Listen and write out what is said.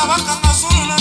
bana babanga bakanga solo na